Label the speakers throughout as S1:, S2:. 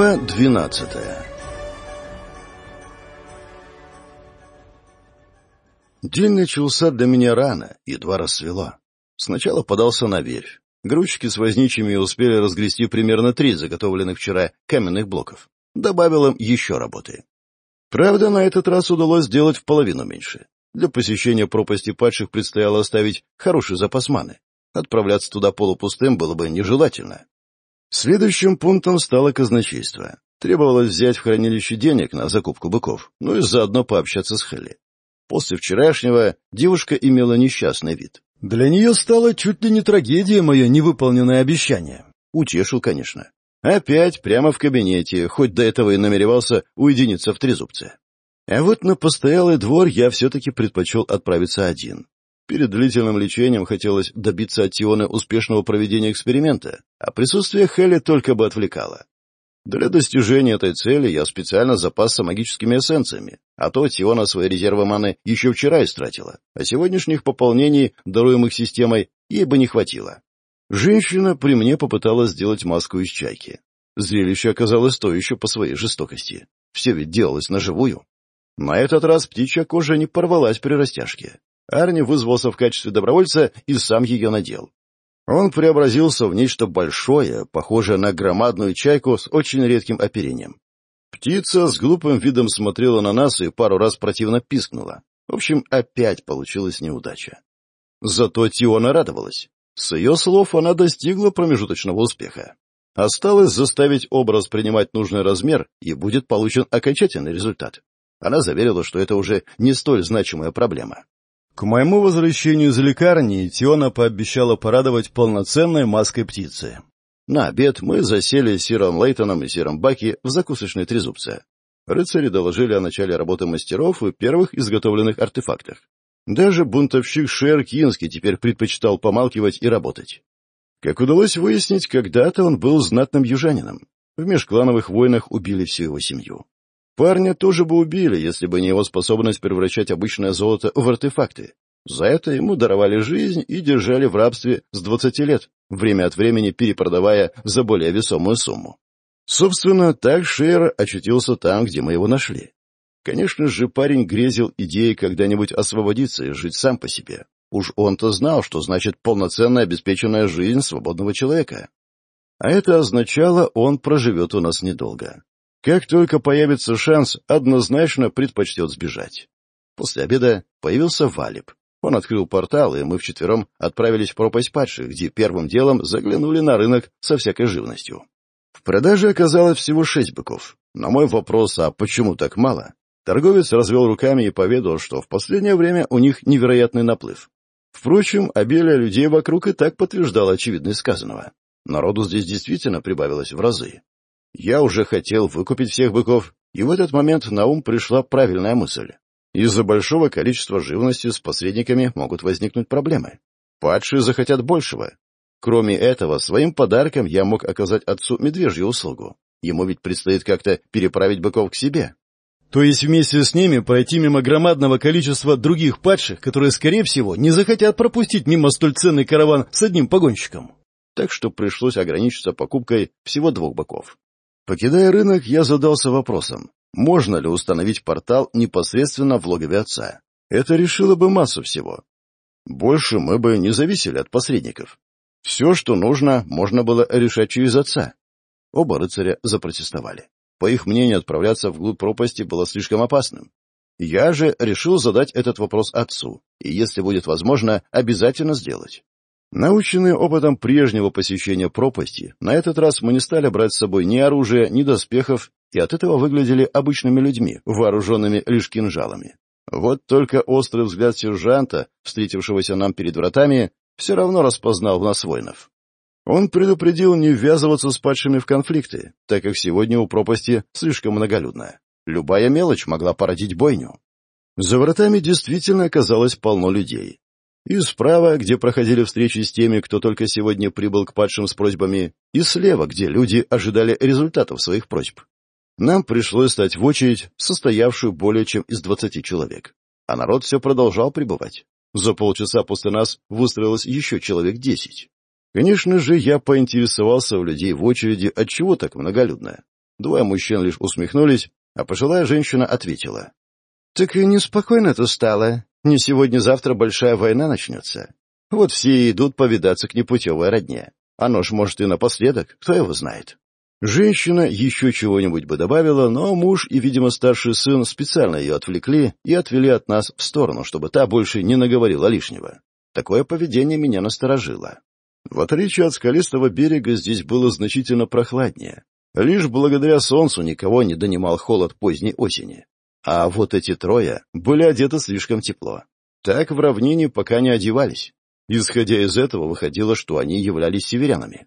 S1: Глава 12 День начался для меня рано, едва рассвело. Сначала подался на верфь. Грузчики с возничими успели разгрести примерно три заготовленных вчера каменных блоков. Добавил им еще работы. Правда, на этот раз удалось сделать в половину меньше. Для посещения пропасти падших предстояло оставить хороший запас маны. Отправляться туда полупустым было бы нежелательно. Следующим пунктом стало казначейство. Требовалось взять в хранилище денег на закупку быков, ну и заодно пообщаться с Хелли. После вчерашнего девушка имела несчастный вид. Для нее стало чуть ли не трагедия мое невыполненное обещание. Утешил, конечно. Опять прямо в кабинете, хоть до этого и намеревался уединиться в трезубце. А вот на постоялый двор я все-таки предпочел отправиться один. Перед длительным лечением хотелось добиться от Тионы успешного проведения эксперимента, а присутствие Хелли только бы отвлекало. Для достижения этой цели я специально запасся магическими эссенциями, а то Тиона свои резервы маны еще вчера истратила, а сегодняшних пополнений, даруемых системой, ей бы не хватило. Женщина при мне попыталась сделать маску из чайки. Зрелище оказалось то по своей жестокости. Все ведь делалось наживую. На этот раз птичья кожа не порвалась при растяжке. Арни вызвался в качестве добровольца и сам ее надел. Он преобразился в нечто большое, похожее на громадную чайку с очень редким оперением. Птица с глупым видом смотрела на нас и пару раз противно пискнула. В общем, опять получилась неудача. Зато Тиона радовалась. С ее слов она достигла промежуточного успеха. Осталось заставить образ принимать нужный размер, и будет получен окончательный результат. Она заверила, что это уже не столь значимая проблема. К моему возвращению из лекарни Тиона пообещала порадовать полноценной маской птицы. На обед мы засели с Сиром Лейтоном и Сиром Баки в закусочной трезубце. Рыцари доложили о начале работы мастеров и первых изготовленных артефактах. Даже бунтовщик Шер Кинский теперь предпочитал помалкивать и работать. Как удалось выяснить, когда-то он был знатным южанином. В межклановых войнах убили всю его семью. Парня тоже бы убили, если бы не его способность превращать обычное золото в артефакты. За это ему даровали жизнь и держали в рабстве с двадцати лет, время от времени перепродавая за более весомую сумму. Собственно, так Шейр очутился там, где мы его нашли. Конечно же, парень грезил идеей когда-нибудь освободиться и жить сам по себе. Уж он-то знал, что значит полноценная обеспеченная жизнь свободного человека. А это означало, он проживет у нас недолго. Как только появится шанс, однозначно предпочтет сбежать. После обеда появился Валип. Он открыл портал, и мы вчетвером отправились в пропасть падших, где первым делом заглянули на рынок со всякой живностью. В продаже оказалось всего шесть быков. На мой вопрос, а почему так мало, торговец развел руками и поведал, что в последнее время у них невероятный наплыв. Впрочем, обилие людей вокруг и так подтверждало очевидность сказанного. Народу здесь действительно прибавилось в разы. Я уже хотел выкупить всех быков, и в этот момент на ум пришла правильная мысль. Из-за большого количества живности с посредниками могут возникнуть проблемы. Падшие захотят большего. Кроме этого, своим подарком я мог оказать отцу медвежью услугу. Ему ведь предстоит как-то переправить быков к себе. То есть вместе с ними пройти мимо громадного количества других падших, которые, скорее всего, не захотят пропустить мимо столь ценный караван с одним погонщиком. Так что пришлось ограничиться покупкой всего двух быков. Покидая рынок, я задался вопросом, можно ли установить портал непосредственно в логове отца. Это решило бы массу всего. Больше мы бы не зависели от посредников. Все, что нужно, можно было решать через отца. Оба рыцаря запротестовали. По их мнению, отправляться вглубь пропасти было слишком опасным. Я же решил задать этот вопрос отцу, и, если будет возможно, обязательно сделать. Наученные опытом прежнего посещения пропасти, на этот раз мы не стали брать с собой ни оружия, ни доспехов, и от этого выглядели обычными людьми, вооруженными лишь кинжалами. Вот только острый взгляд сержанта, встретившегося нам перед вратами, все равно распознал в нас воинов. Он предупредил не ввязываться с падшими в конфликты, так как сегодня у пропасти слишком многолюдная, Любая мелочь могла породить бойню. За вратами действительно оказалось полно людей. И справа, где проходили встречи с теми, кто только сегодня прибыл к падшим с просьбами, и слева, где люди ожидали результатов своих просьб. Нам пришлось стать в очередь, состоявшую более чем из двадцати человек. А народ все продолжал прибывать. За полчаса после нас выстроилось еще человек десять. Конечно же, я поинтересовался у людей в очереди, отчего так многолюдно. Двое мужчин лишь усмехнулись, а пожилая женщина ответила. «Так и неспокойно-то стало. Не сегодня-завтра большая война начнется. Вот все и идут повидаться к непутевой родне. Оно а ж, может, и напоследок, кто его знает. Женщина еще чего-нибудь бы добавила, но муж и, видимо, старший сын специально ее отвлекли и отвели от нас в сторону, чтобы та больше не наговорила лишнего. Такое поведение меня насторожило. В отличие от скалистого берега, здесь было значительно прохладнее. Лишь благодаря солнцу никого не донимал холод поздней осени. А вот эти трое были одеты слишком тепло. Так в равнине пока не одевались. Исходя из этого, выходило, что они являлись северянами.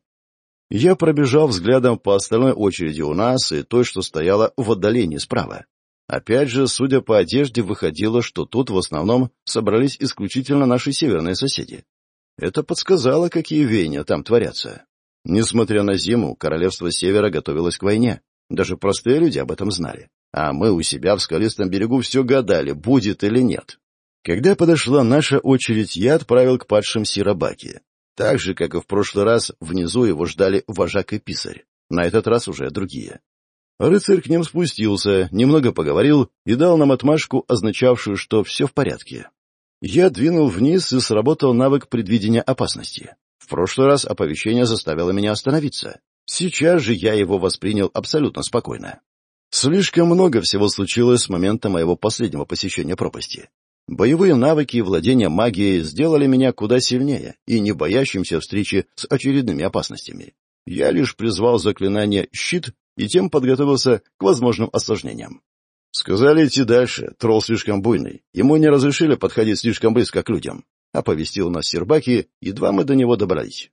S1: Я пробежал взглядом по остальной очереди у нас и той, что стояла в отдалении справа. Опять же, судя по одежде, выходило, что тут в основном собрались исключительно наши северные соседи. Это подсказало, какие веяния там творятся. Несмотря на зиму, королевство Севера готовилось к войне. Даже простые люди об этом знали а мы у себя в скалистом берегу все гадали, будет или нет. Когда подошла наша очередь, я отправил к падшим Сиробаки. Так же, как и в прошлый раз, внизу его ждали вожак и писарь. На этот раз уже другие. Рыцарь к ним спустился, немного поговорил и дал нам отмашку, означавшую, что все в порядке. Я двинул вниз и сработал навык предвидения опасности. В прошлый раз оповещение заставило меня остановиться. Сейчас же я его воспринял абсолютно спокойно. Слишком много всего случилось с момента моего последнего посещения пропасти. Боевые навыки и владение магией сделали меня куда сильнее и не боящимся встречи с очередными опасностями. Я лишь призвал заклинание «щит» и тем подготовился к возможным осложнениям. Сказали идти дальше, тролл слишком буйный, ему не разрешили подходить слишком близко к людям, оповестил нас Сербаки, едва мы до него добрались.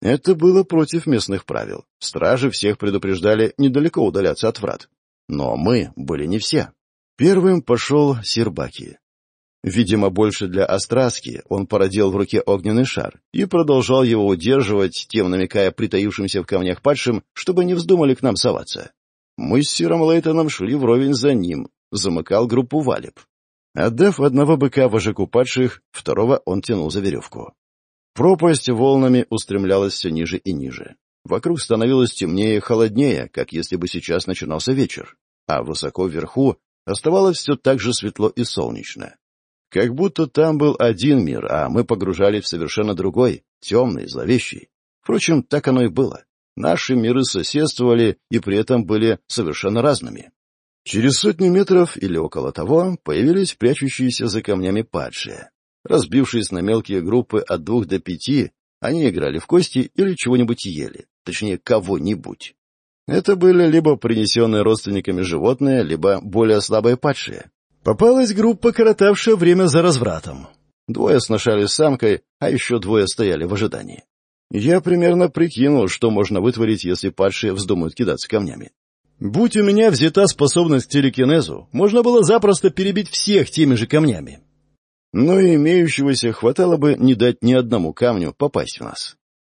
S1: Это было против местных правил. Стражи всех предупреждали недалеко удаляться от врат, но мы были не все. Первым пошел Сербаки. Видимо, больше для Остраски он породил в руке огненный шар и продолжал его удерживать, тем намекая притаившимся в камнях падшим, чтобы не вздумали к нам соваться. Мы с Сиром Лейтоном шли вровень за ним, замыкал группу валип. Отдав одного быка вожаку падших, второго он тянул за веревку. Пропасть волнами устремлялась все ниже и ниже. Вокруг становилось темнее и холоднее, как если бы сейчас начинался вечер, а высоко вверху оставалось все так же светло и солнечно. Как будто там был один мир, а мы погружались в совершенно другой, темный, зловещий. Впрочем, так оно и было. Наши миры соседствовали и при этом были совершенно разными. Через сотни метров или около того появились прячущиеся за камнями падшие. Разбившись на мелкие группы от двух до пяти, они играли в кости или чего-нибудь ели точнее кого-нибудь. Это были либо принесенные родственниками животные, либо более слабые падшие. Попалась группа, коротавшая время за развратом. Двое сношались с самкой, а еще двое стояли в ожидании. Я примерно прикинул, что можно вытворить, если падшие вздумают кидаться камнями. Будь у меня взята способность к телекинезу, можно было запросто перебить всех теми же камнями. Но имеющегося хватало бы не дать ни одному камню попасть в нас.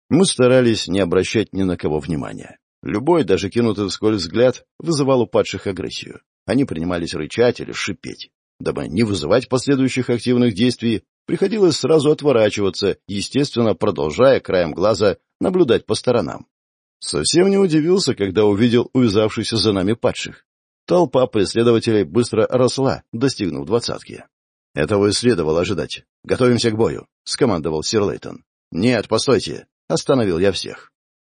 S1: Мы старались не обращать ни на кого внимания. Любой, даже кинутый вскользь взгляд, вызывал у падших агрессию. Они принимались рычать или шипеть. Дабы не вызывать последующих активных действий, приходилось сразу отворачиваться, естественно, продолжая краем глаза наблюдать по сторонам. Совсем не удивился, когда увидел увязавшихся за нами падших. Толпа преследователей быстро росла, достигнув двадцатки. «Этого и следовало ожидать. Готовимся к бою», — скомандовал сир Лейтон. «Нет, постойте», — остановил я всех.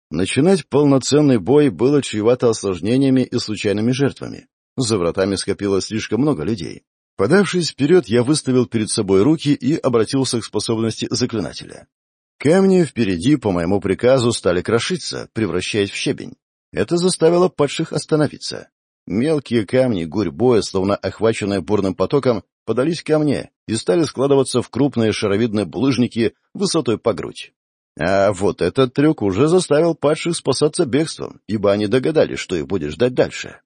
S1: Начинать полноценный бой было чревато осложнениями и случайными жертвами. За вратами скопилось слишком много людей. Подавшись вперед, я выставил перед собой руки и обратился к способности заклинателя. Камни впереди, по моему приказу, стали крошиться, превращаясь в щебень. Это заставило падших остановиться. Мелкие камни, гурьбоя, словно охваченные бурным потоком, подались ко мне и стали складываться в крупные шаровидные булыжники высотой по грудь. А Вот этот трюк уже заставил падших спасаться бегством, ибо они догадались, что их будет ждать дальше.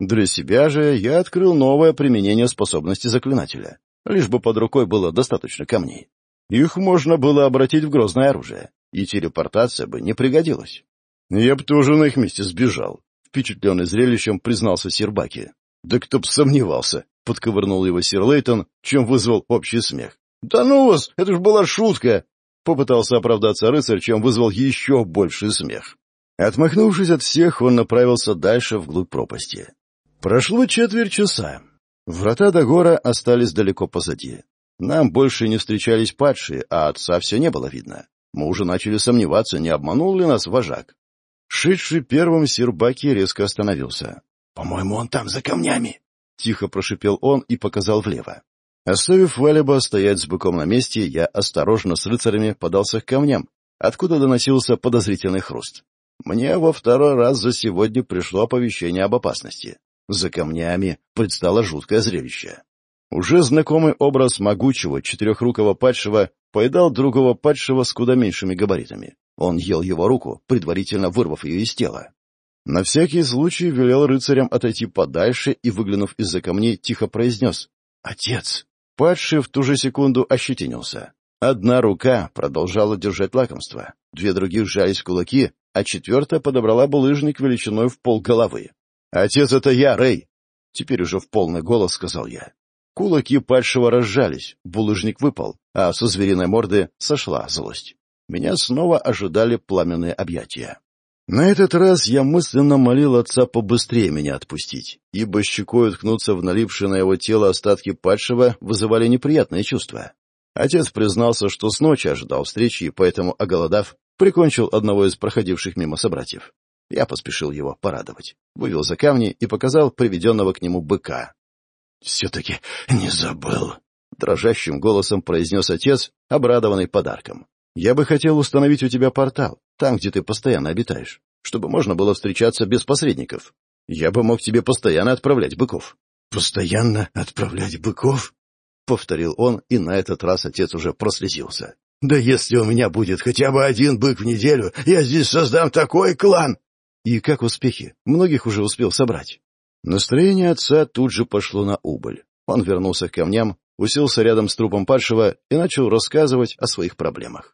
S1: Для себя же я открыл новое применение способности заклинателя. Лишь бы под рукой было достаточно камней. Их можно было обратить в грозное оружие, и телепортация бы не пригодилась. Я бы тоже на их месте сбежал, впечатленный зрелищем признался Сербаки. Да кто б сомневался, подковырнул его Сир Лейтон, чем вызвал общий смех. «Да ну вас! Это ж была шутка! попытался оправдаться рыцарь, чем вызвал еще больший смех. Отмахнувшись от всех, он направился дальше вглубь пропасти. Прошло четверть часа. Врата до гора остались далеко позади. Нам больше не встречались падшие, а отца все не было видно. Мы уже начали сомневаться, не обманул ли нас вожак. Шедший первым Сербаки резко остановился. — По-моему, он там, за камнями! — тихо прошипел он и показал влево. Оставив Валиба стоять с быком на месте, я осторожно с рыцарями подался к камням, откуда доносился подозрительный хруст. Мне во второй раз за сегодня пришло оповещение об опасности. За камнями предстало жуткое зрелище. Уже знакомый образ могучего четырехрукого падшего поедал другого падшего с куда меньшими габаритами. Он ел его руку, предварительно вырвав ее из тела. На всякий случай велел рыцарям отойти подальше и, выглянув из-за камней, тихо произнес «Отец!» в ту же секунду ощетинился. Одна рука продолжала держать лакомство, две других сжались кулаки, а четвертая подобрала булыжник величиной в пол головы. «Отец, это я, Рэй!» Теперь уже в полный голос сказал я. Кулаки падшего разжались, булыжник выпал, а со звериной морды сошла злость. Меня снова ожидали пламенные объятия. На этот раз я мысленно молил отца побыстрее меня отпустить, ибо щекой уткнуться в налипшие на его тело остатки падшего вызывали неприятные чувства. Отец признался, что с ночи ожидал встречи, и поэтому, оголодав, прикончил одного из проходивших мимо собратьев. Я поспешил его порадовать, вывел за камни и показал приведенного к нему быка. «Все-таки не забыл», — дрожащим голосом произнес отец, обрадованный подарком. Я бы хотел установить у тебя портал, там, где ты постоянно обитаешь, чтобы можно было встречаться без посредников. Я бы мог тебе постоянно отправлять быков». «Постоянно отправлять быков?» — повторил он, и на этот раз отец уже прослезился. «Да если у меня будет хотя бы один бык в неделю, я здесь создам такой клан!» «И как успехи? Многих уже успел собрать». Настроение отца тут же пошло на убыль. Он вернулся к камням, уселся рядом с трупом падшего и начал рассказывать о своих проблемах.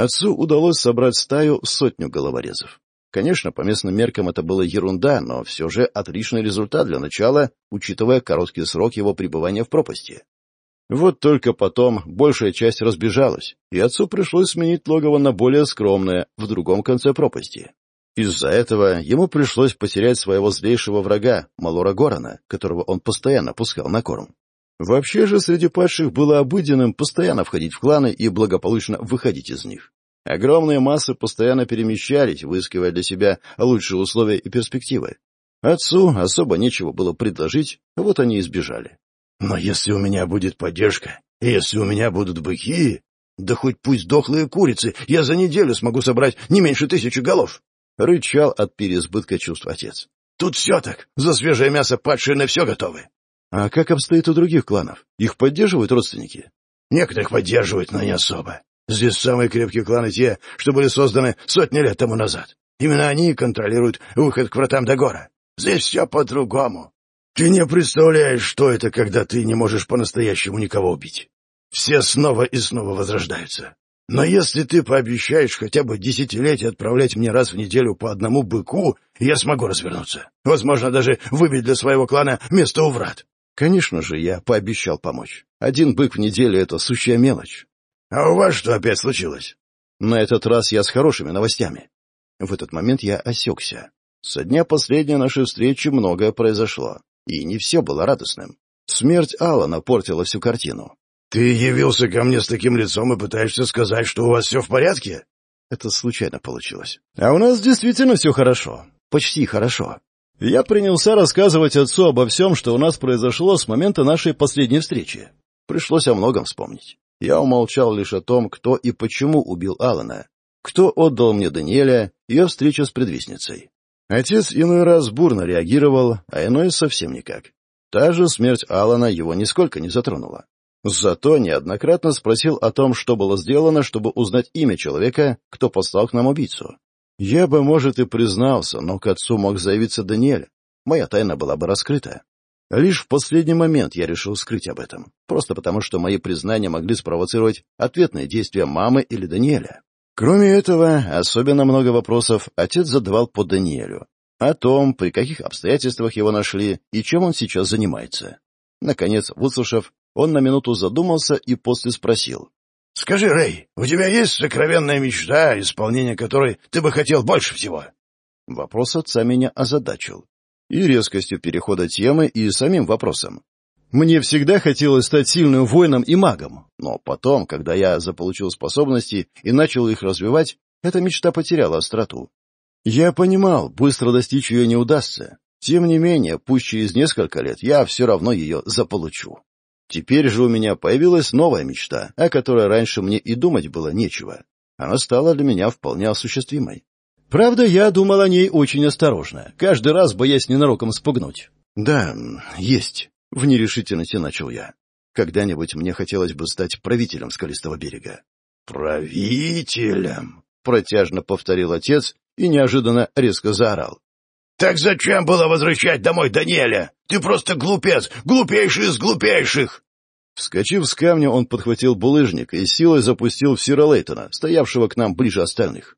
S1: Отцу удалось собрать стаю сотню головорезов. Конечно, по местным меркам это было ерунда, но все же отличный результат для начала, учитывая короткий срок его пребывания в пропасти. Вот только потом большая часть разбежалась, и отцу пришлось сменить логово на более скромное, в другом конце пропасти. Из-за этого ему пришлось потерять своего злейшего врага, Малора Горана, которого он постоянно пускал на корм. Вообще же среди падших было обыденным постоянно входить в кланы и благополучно выходить из них. Огромные массы постоянно перемещались, выискивая для себя лучшие условия и перспективы. Отцу особо нечего было предложить, вот они и сбежали. «Но если у меня будет поддержка, если у меня будут быки, да хоть пусть дохлые курицы, я за неделю смогу собрать не меньше тысячи голов!» — рычал от переизбытка чувств отец. «Тут все так, за свежее мясо падшие на все готовы!» А как обстоит у других кланов? Их поддерживают родственники? Некоторых поддерживают, но не особо. Здесь самые крепкие кланы те, что были созданы сотни лет тому назад. Именно они контролируют выход к вратам Дагора. Здесь все по-другому. Ты не представляешь, что это, когда ты не можешь по-настоящему никого убить. Все снова и снова возрождаются. Но если ты пообещаешь хотя бы десятилетие отправлять мне раз в неделю по одному быку, я смогу развернуться. Возможно, даже выбить для своего клана место у врат. Конечно же, я пообещал помочь. Один бык в неделю — это сущая мелочь. — А у вас что опять случилось? — На этот раз я с хорошими новостями. В этот момент я осекся. Со дня последней нашей встречи многое произошло, и не все было радостным. Смерть Алана портила всю картину. «Ты явился ко мне с таким лицом и пытаешься сказать, что у вас все в порядке?» Это случайно получилось. «А у нас действительно все хорошо. Почти хорошо. Я принялся рассказывать отцу обо всем, что у нас произошло с момента нашей последней встречи. Пришлось о многом вспомнить. Я умолчал лишь о том, кто и почему убил Алана, кто отдал мне Даниэля, о встрече с предвестницей. Отец иной раз бурно реагировал, а иной совсем никак. Та же смерть Алана его нисколько не затронула. Зато неоднократно спросил о том, что было сделано, чтобы узнать имя человека, кто послал к нам убийцу. Я бы, может, и признался, но к отцу мог заявиться Даниэль. Моя тайна была бы раскрыта. Лишь в последний момент я решил скрыть об этом, просто потому что мои признания могли спровоцировать ответные действия мамы или Даниэля. Кроме этого, особенно много вопросов отец задавал по Даниэлю. О том, при каких обстоятельствах его нашли и чем он сейчас занимается. Наконец, выслушав, он на минуту задумался и после спросил. — Скажи, Рэй, у тебя есть сокровенная мечта, исполнение которой ты бы хотел больше всего? Вопрос отца меня озадачил. И резкостью перехода темы, и самим вопросом. Мне всегда хотелось стать сильным воином и магом, но потом, когда я заполучил способности и начал их развивать, эта мечта потеряла остроту. Я понимал, быстро достичь ее не удастся. Тем не менее, пусть через несколько лет я все равно ее заполучу. Теперь же у меня появилась новая мечта, о которой раньше мне и думать было нечего. Она стала для меня вполне осуществимой. Правда, я думал о ней очень осторожно, каждый раз боясь ненароком спугнуть. «Да, есть», — в нерешительности начал я. «Когда-нибудь мне хотелось бы стать правителем скалистого берега».
S2: «Правителем?»
S1: — протяжно повторил отец и неожиданно резко заорал.
S2: «Так зачем было возвращать домой Даниэля? Ты просто глупец, глупейший из глупейших!»
S1: Вскочив с камня, он подхватил булыжник и силой запустил в Сира Лейтона, стоявшего к нам ближе остальных.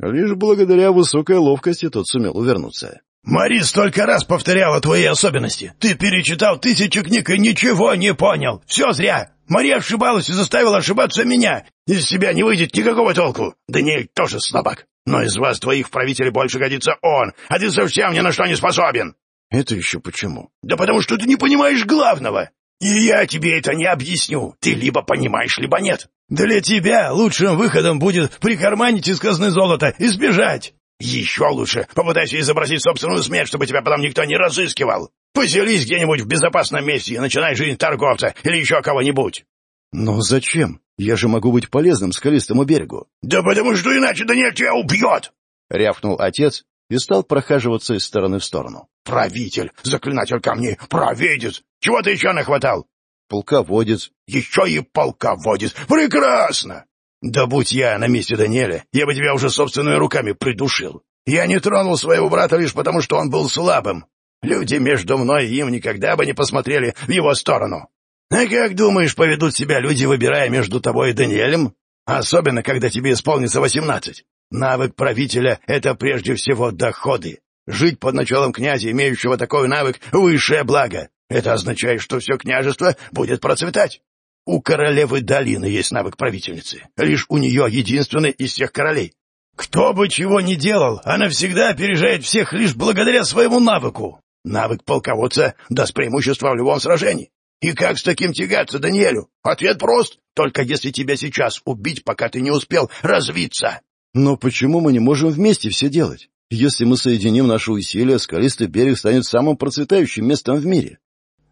S1: Лишь благодаря высокой ловкости тот сумел увернуться.
S2: «Мари столько раз повторяла твои особенности. Ты перечитал тысячи книг и ничего не понял. Все зря. Мари ошибалась и заставила ошибаться меня. Из себя не выйдет никакого толку. Даниэль тоже слабак. Но из вас, твоих правителей, больше годится он, а ты совсем ни на что не способен».
S1: «Это еще почему?»
S2: «Да потому что ты не понимаешь главного. И я тебе это не объясню. Ты либо понимаешь, либо нет. Для тебя лучшим выходом будет прикарманить из казны золото и сбежать. Еще лучше попытайся изобразить собственную смерть, чтобы тебя потом никто не разыскивал. Поселись где-нибудь в безопасном месте и начинай жизнь торговца или еще кого-нибудь.
S1: Но зачем? Я же могу быть полезным скалистому берегу.
S2: Да потому что иначе Даниэль тебя убьет!
S1: — рявкнул отец и стал прохаживаться из стороны в сторону
S2: правитель, заклинатель камней, провидец! Чего ты еще нахватал?»
S1: «Полководец».
S2: «Еще и полководец! Прекрасно! Да будь я на месте Даниэля, я бы тебя уже собственными руками придушил. Я не тронул своего брата лишь потому, что он был слабым. Люди между мной и им никогда бы не посмотрели в его сторону. А как думаешь, поведут себя люди, выбирая между тобой и Даниэлем? Особенно, когда тебе исполнится восемнадцать. Навык правителя — это прежде всего доходы. Жить под началом князя, имеющего такой навык, высшее благо. Это означает, что все княжество будет процветать. У королевы долины есть навык правительницы. Лишь у нее единственный из всех королей. Кто бы чего ни делал, она всегда опережает всех лишь благодаря своему навыку. Навык полководца даст преимущество в любом сражении. И как с таким тягаться, Даниэлю? Ответ прост. Только если тебя сейчас убить, пока ты не успел развиться.
S1: Но почему мы не можем вместе все делать? Если мы соединим наши усилия, скалистый берег станет самым процветающим местом в мире.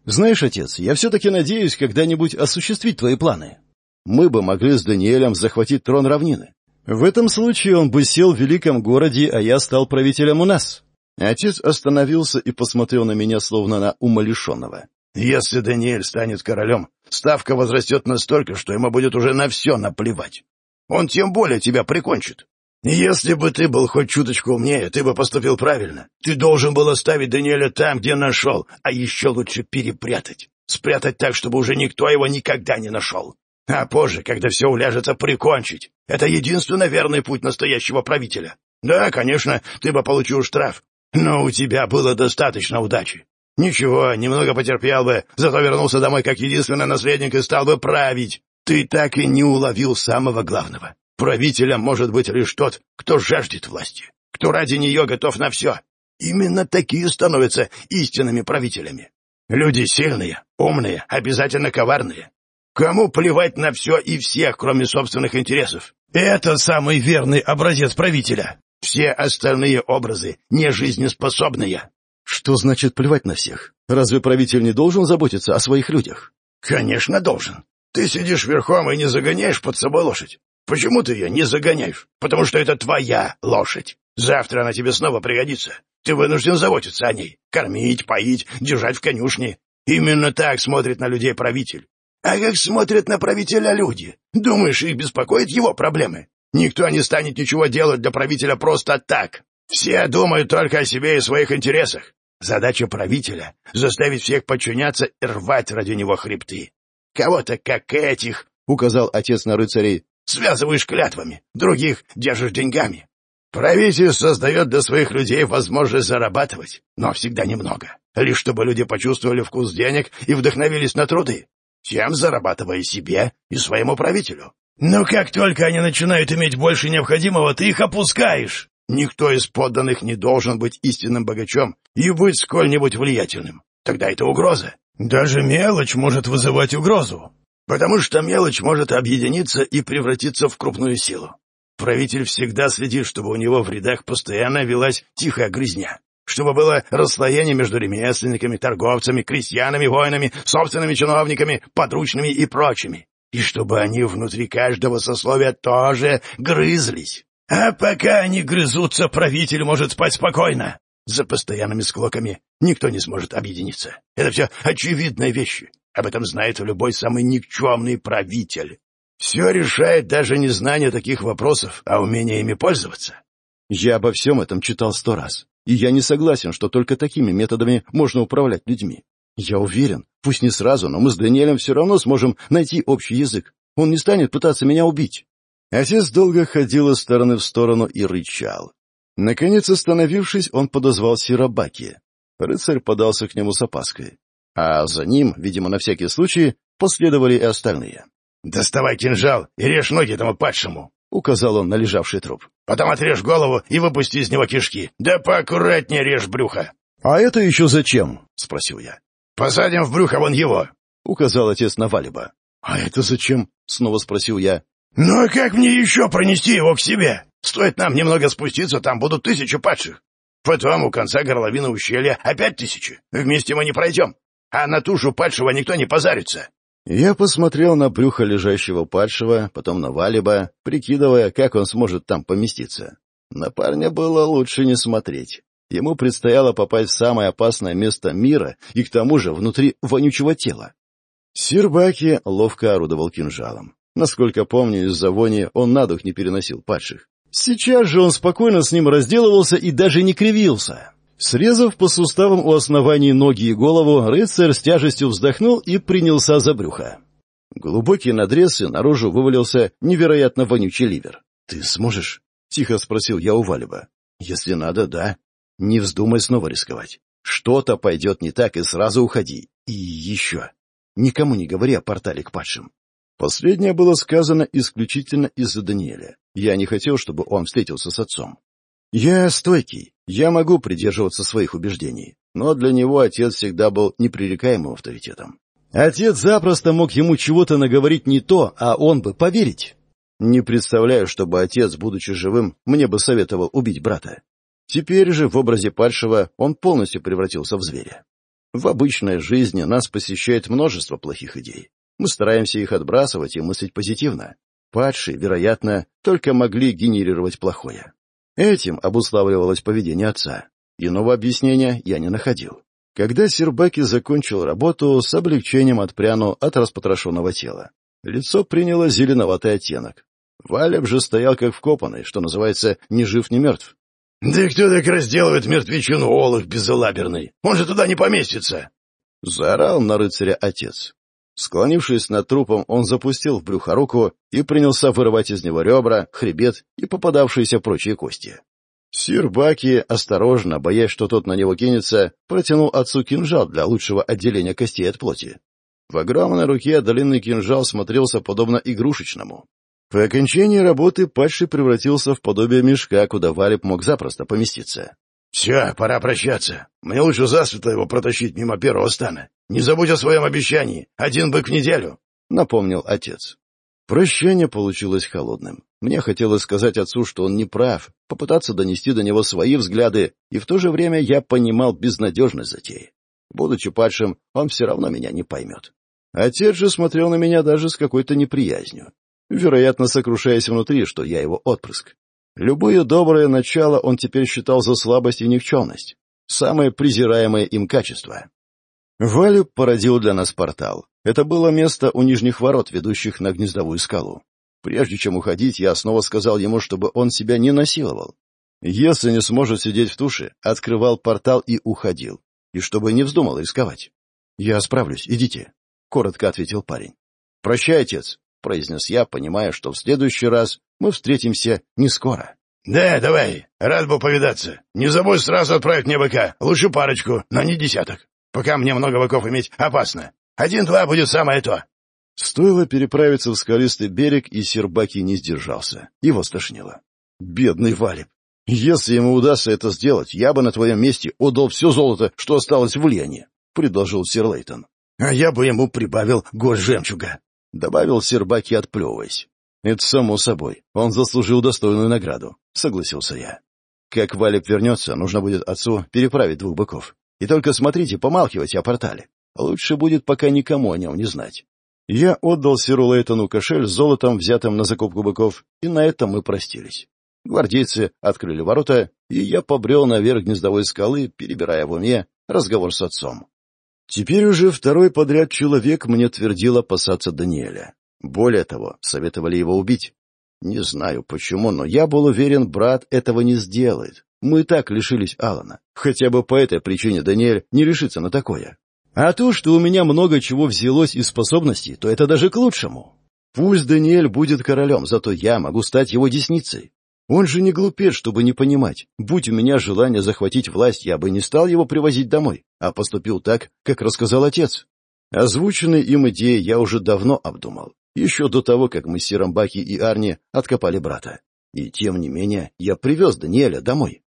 S1: Знаешь, отец, я все-таки надеюсь когда-нибудь осуществить твои планы. Мы бы могли с Даниэлем захватить трон равнины. В этом случае он бы сел в великом городе, а я стал правителем у нас. Отец остановился и посмотрел на меня, словно на умалишенного.
S2: Если Даниэль станет королем, ставка возрастет настолько, что ему будет уже на все наплевать. Он тем более тебя прикончит. «Если бы ты был хоть чуточку умнее, ты бы поступил правильно. Ты должен был оставить Даниэля там, где нашел, а еще лучше перепрятать. Спрятать так, чтобы уже никто его никогда не нашел. А позже, когда все уляжется, прикончить. Это единственный верный путь настоящего правителя. Да, конечно, ты бы получил штраф, но у тебя было достаточно удачи. Ничего, немного потерпел бы, зато вернулся домой как единственный наследник и стал бы править. Ты так и не уловил самого главного. Правителем может быть лишь тот, кто жаждет власти, кто ради нее готов на все. Именно такие становятся истинными правителями. Люди сильные, умные, обязательно коварные. Кому плевать на все и всех, кроме собственных интересов? Это самый верный образец правителя. Все остальные образы нежизнеспособные.
S1: Что значит плевать на всех? Разве правитель не должен заботиться о своих людях?
S2: Конечно, должен. Ты сидишь верхом и не загоняешь под собой лошадь. Почему ты ее не загоняешь? Потому что это твоя лошадь. Завтра она тебе снова пригодится. Ты вынужден заботиться о ней. Кормить, поить, держать в конюшне. Именно так смотрит на людей правитель. А как смотрят на правителя люди? Думаешь, их беспокоят его проблемы? Никто не станет ничего делать для правителя просто так. Все думают только о себе и своих интересах. Задача правителя — заставить всех подчиняться и рвать ради него хребты. связываешь клятвами, других держишь деньгами. Правитель создает для своих людей возможность зарабатывать, но всегда немного, лишь чтобы люди почувствовали вкус денег и вдохновились на труды, тем зарабатывая себе и своему правителю. Но как только они начинают иметь больше необходимого, ты их опускаешь. Никто из подданных не должен быть истинным богачом и быть сколь-нибудь влиятельным. Тогда это угроза. Даже мелочь может вызывать угрозу потому что мелочь может объединиться и превратиться в крупную силу. Правитель всегда следит, чтобы у него в рядах постоянно велась тихая грызня, чтобы было расстояние между ремесленниками, торговцами, крестьянами, воинами, собственными чиновниками, подручными и прочими, и чтобы они внутри каждого сословия тоже грызлись. А пока они грызутся, правитель может спать спокойно. За постоянными склоками никто не сможет объединиться. Это все очевидные вещи. Об этом знает любой самый никчемный правитель. Все решает даже не знание таких вопросов, а умение ими пользоваться.
S1: Я обо всем этом читал сто раз, и я не согласен, что только такими методами можно управлять людьми. Я уверен, пусть не сразу, но мы с Даниэлем все равно сможем найти общий язык. Он не станет пытаться меня убить. Отец долго ходил из стороны в сторону а за ним, видимо, на всякий случай, последовали и остальные.
S2: «Доставай кинжал и режь ноги этому падшему!»
S1: — указал он на лежавший труп.
S2: «Потом отрежь голову и выпусти из него кишки. Да поаккуратнее режь брюхо!»
S1: «А это еще зачем?» — спросил я.
S2: «Посадим в брюхо вон его!»
S1: — указал отец на Валиба. «А это зачем?» — снова спросил я.
S2: «Ну а как мне еще пронести его к себе? Стоит нам немного спуститься, там будут тысячи падших. Потом у конца горловины ущелья опять тысячи. Вместе мы не пройдем. А на тушу падшего никто не позарится.
S1: Я посмотрел на брюхо лежащего падшего, потом на Валиба, прикидывая, как он сможет там поместиться. На парня было лучше не смотреть. Ему предстояло попасть в самое опасное место мира и к тому же внутри вонючего тела. Сирбаки ловко орудовал кинжалом. Насколько помню, из-за вони он на дух не переносил падших. Сейчас же он спокойно с ним разделывался и даже не кривился. Срезав по суставам у оснований ноги и голову, рыцарь с тяжестью вздохнул и принялся за брюхо. Глубокий надрез и наружу вывалился невероятно вонючий ливер. — Ты сможешь? — тихо спросил я у Валиба. — Если надо, да. Не вздумай снова рисковать. Что-то пойдет не так, и сразу уходи. И еще. Никому не говори о портале к падшим. Последнее было сказано исключительно из-за Даниэля. Я не хотел, чтобы он встретился с отцом. — Я стойкий, я могу придерживаться своих убеждений, но для него отец всегда был непререкаемым авторитетом. Отец запросто мог ему чего-то наговорить не то, а он бы поверить. Не представляю, чтобы отец, будучи живым, мне бы советовал убить брата. Теперь же в образе падшего он полностью превратился в зверя. В обычной жизни нас посещает множество плохих идей. Мы стараемся их отбрасывать и мыслить позитивно. Падшие, вероятно, только могли генерировать плохое. Этим обуславливалось поведение отца. Иного объяснения я не находил. Когда Сербаки закончил работу, с облегчением отпрянул от распотрошенного тела. Лицо приняло зеленоватый оттенок. Валеб же стоял как вкопанный, что называется, ни жив, ни мертв.
S2: — Да кто так разделывает мертвечину олых безалаберный? Он же туда не поместится!
S1: — заорал на рыцаря отец. Склонившись над трупом, он запустил в брюхо руку и принялся вырывать из него ребра, хребет и попадавшиеся прочие кости. Сир Баки, осторожно, боясь, что тот на него кинется, протянул отцу кинжал для лучшего отделения костей от плоти. В огромной руке длинный кинжал смотрелся подобно игрушечному. По окончании работы падший превратился в подобие мешка, куда Валеп мог запросто поместиться.
S2: Все, пора прощаться. Мне лучше засветло его протащить мимо первого стана. Не забудь о своем обещании. Один бык в неделю, —
S1: напомнил отец. Прощание получилось холодным. Мне хотелось сказать отцу, что он не прав, попытаться донести до него свои взгляды, и в то же время я понимал безнадежность затеи. Будучи падшим, он все равно меня не поймет. Отец же смотрел на меня даже с какой-то неприязнью, вероятно, сокрушаясь внутри, что я его отпрыск. Любое доброе начало он теперь считал за слабость и никчемность, самое презираемое им качество. Валю породил для нас портал. Это было место у нижних ворот, ведущих на гнездовую скалу. Прежде чем уходить, я снова сказал ему, чтобы он себя не насиловал. Если не сможет сидеть в туше, открывал портал и уходил. И чтобы не вздумал рисковать. «Я справлюсь, идите», — коротко ответил парень. «Прощай, отец», — произнес я, понимая, что в следующий раз мы встретимся не скоро.
S2: Да, давай. Рад был повидаться. Не забудь сразу отправить мне быка. Лучше парочку, но не десяток. Пока мне много быков иметь опасно. Один-два будет самое то.
S1: Стоило переправиться в скалистый берег, и Сербаки не сдержался. Его стошнило. Бедный Валип. Если ему удастся это сделать, я бы на твоем месте отдал все золото, что осталось в Лене, предложил сир Лейтон.
S2: — А я бы ему прибавил горсть жемчуга, —
S1: добавил Сербаки, отплевываясь. «Это само собой. Он заслужил достойную награду», — согласился я. «Как Валик вернется, нужно будет отцу переправить двух быков. И только смотрите, помалкивайте о портале. Лучше будет пока никому о нем не знать». Я отдал Сиру Лейтону кошель с золотом, взятым на закупку быков, и на этом мы простились. Гвардейцы открыли ворота, и я побрел наверх гнездовой скалы, перебирая в уме разговор с отцом. Теперь уже второй подряд человек мне твердил опасаться Даниэля. Более того, советовали его убить. Не знаю почему, но я был уверен, брат этого не сделает. Мы и так лишились Алана. Хотя бы по этой причине Даниэль не решится на такое. А то, что у меня много чего взялось из способностей, то это даже к лучшему. Пусть Даниэль будет королем, зато я могу стать его десницей. Он же не глупец, чтобы не понимать. Будь у меня желание захватить власть, я бы не стал его привозить домой, а поступил так, как рассказал отец. Озвученные им идеи я уже давно обдумал еще до того, как мы с Сером и Арни откопали брата. И тем не менее, я привез Даниэля домой.